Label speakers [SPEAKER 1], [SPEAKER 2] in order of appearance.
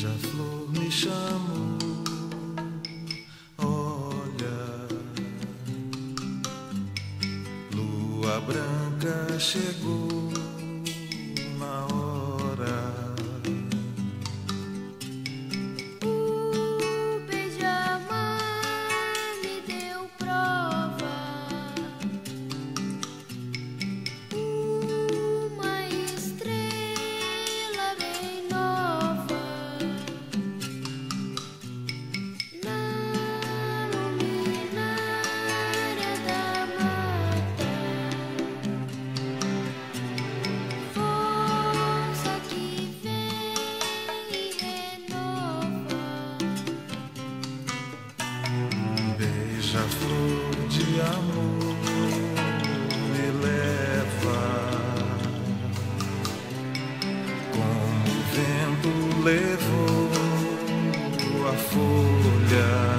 [SPEAKER 1] Beija-flor me chamou, olha, lua branca chegou.
[SPEAKER 2] Beija-flor de amor me leva como o vento levou a folha.